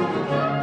Música